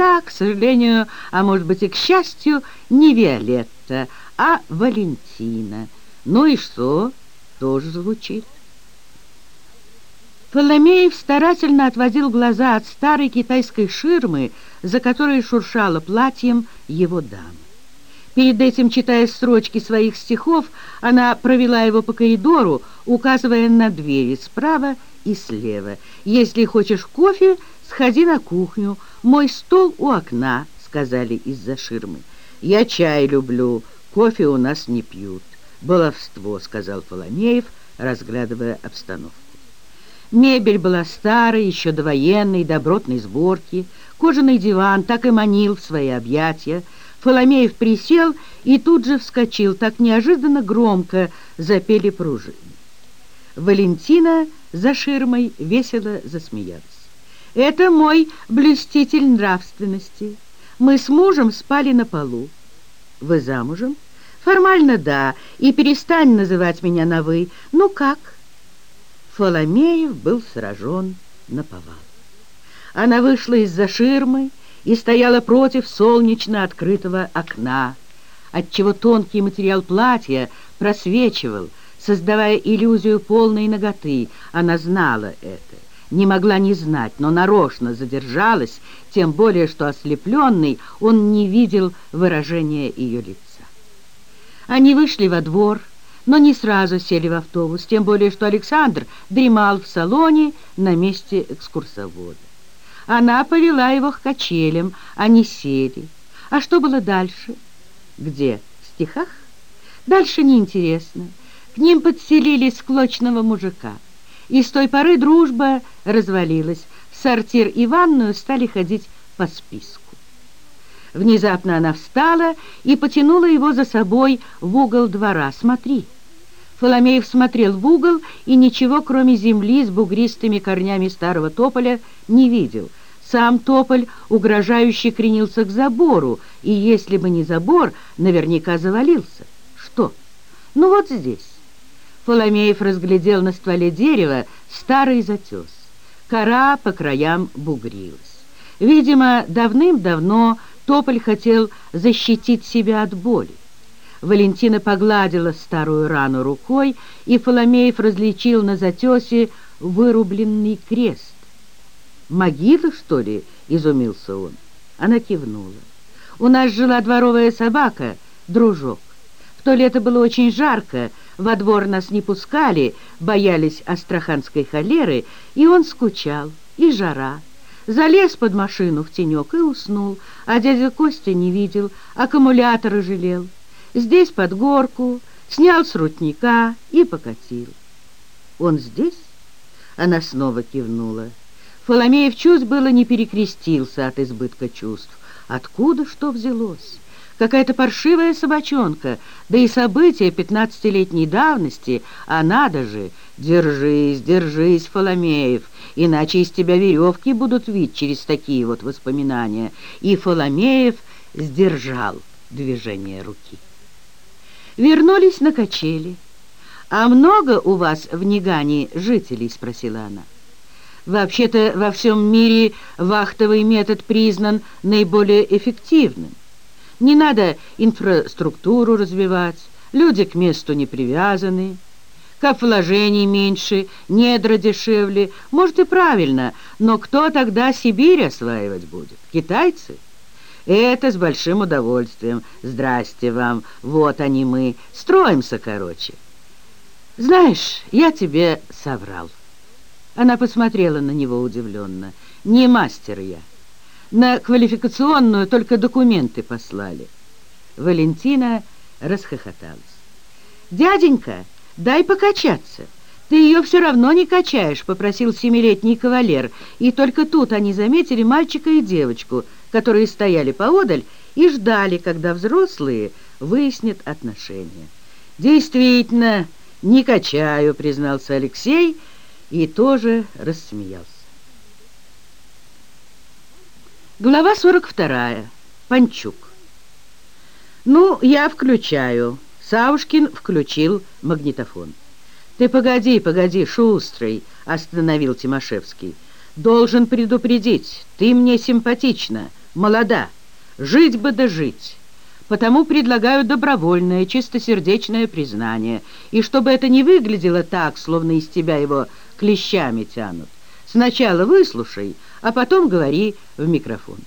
Да, к сожалению, а может быть и к счастью, не Виолетта, а Валентина. Ну и что? Тоже звучит. Фоломеев старательно отводил глаза от старой китайской ширмы, за которой шуршало платьем его дама. Перед этим, читая строчки своих стихов, она провела его по коридору, указывая на двери справа и слева. «Если хочешь кофе, сходи на кухню. Мой стол у окна», — сказали из-за ширмы. «Я чай люблю, кофе у нас не пьют». «Баловство», — сказал Фоломеев, разглядывая обстановку. Мебель была старой, еще довоенной, добротной сборки. Кожаный диван так и манил в свои объятия. Фоломеев присел и тут же вскочил. Так неожиданно громко запели пружины. Валентина за ширмой весело засмеялась. «Это мой блюститель нравственности. Мы с мужем спали на полу. Вы замужем?» «Формально да, и перестань называть меня на «вы». Ну как?» Фоломеев был сражен на повал. Она вышла из-за ширмы и стояла против солнечно открытого окна, отчего тонкий материал платья просвечивал, создавая иллюзию полной ноготы. Она знала это, не могла не знать, но нарочно задержалась, тем более, что ослепленный он не видел выражения ее лица. Они вышли во двор, но не сразу сели в автобус, тем более, что Александр дремал в салоне на месте экскурсовода. Она повела его к качелям, они сели. А что было дальше? Где? В стихах? Дальше неинтересно. К ним подселили склочного мужика. И с той поры дружба развалилась. В сортир и ванную стали ходить по списку. Внезапно она встала и потянула его за собой в угол двора. «Смотри!» Фоломеев смотрел в угол и ничего, кроме земли с бугристыми корнями старого тополя, не видел. Сам тополь угрожающе кренился к забору, и если бы не забор, наверняка завалился. Что? Ну вот здесь. Фоломеев разглядел на стволе дерева старый затес. Кора по краям бугрилась. Видимо, давным-давно тополь хотел защитить себя от боли. Валентина погладила старую рану рукой, и Фоломеев различил на затесе вырубленный крест. «Могила, что ли?» — изумился он. Она кивнула. «У нас жила дворовая собака, дружок. В то лето было очень жарко, во двор нас не пускали, боялись астраханской холеры, и он скучал, и жара. Залез под машину в тенек и уснул, а дядя Костя не видел, аккумуляторы жалел» здесь под горку, снял с рутника и покатил. «Он здесь?» Она снова кивнула. Фоломеев чувств было не перекрестился от избытка чувств. Откуда что взялось? Какая-то паршивая собачонка, да и события пятнадцатилетней давности, а надо же, держись, держись, Фоломеев, иначе из тебя веревки будут вить через такие вот воспоминания. И Фоломеев сдержал движение руки вернулись на качели. «А много у вас в Нигане жителей?» — спросила она. «Вообще-то во всем мире вахтовый метод признан наиболее эффективным. Не надо инфраструктуру развивать, люди к месту не привязаны, кап вложений меньше, недра дешевле. Может и правильно, но кто тогда Сибирь осваивать будет? Китайцы?» Это с большим удовольствием. Здрасте вам, вот они мы. Строимся, короче. Знаешь, я тебе соврал. Она посмотрела на него удивленно. Не мастер я. На квалификационную только документы послали. Валентина расхохоталась. «Дяденька, дай покачаться!» «Ты ее все равно не качаешь», — попросил семилетний кавалер. И только тут они заметили мальчика и девочку, которые стояли поодаль и ждали, когда взрослые выяснят отношения. «Действительно, не качаю», — признался Алексей и тоже рассмеялся. Глава 42. Панчук. «Ну, я включаю». Савушкин включил магнитофон. «Ты погоди, погоди, шустрый!» — остановил Тимошевский. «Должен предупредить, ты мне симпатична, молода, жить бы да жить. Потому предлагаю добровольное, чистосердечное признание. И чтобы это не выглядело так, словно из тебя его клещами тянут. Сначала выслушай, а потом говори в микрофон.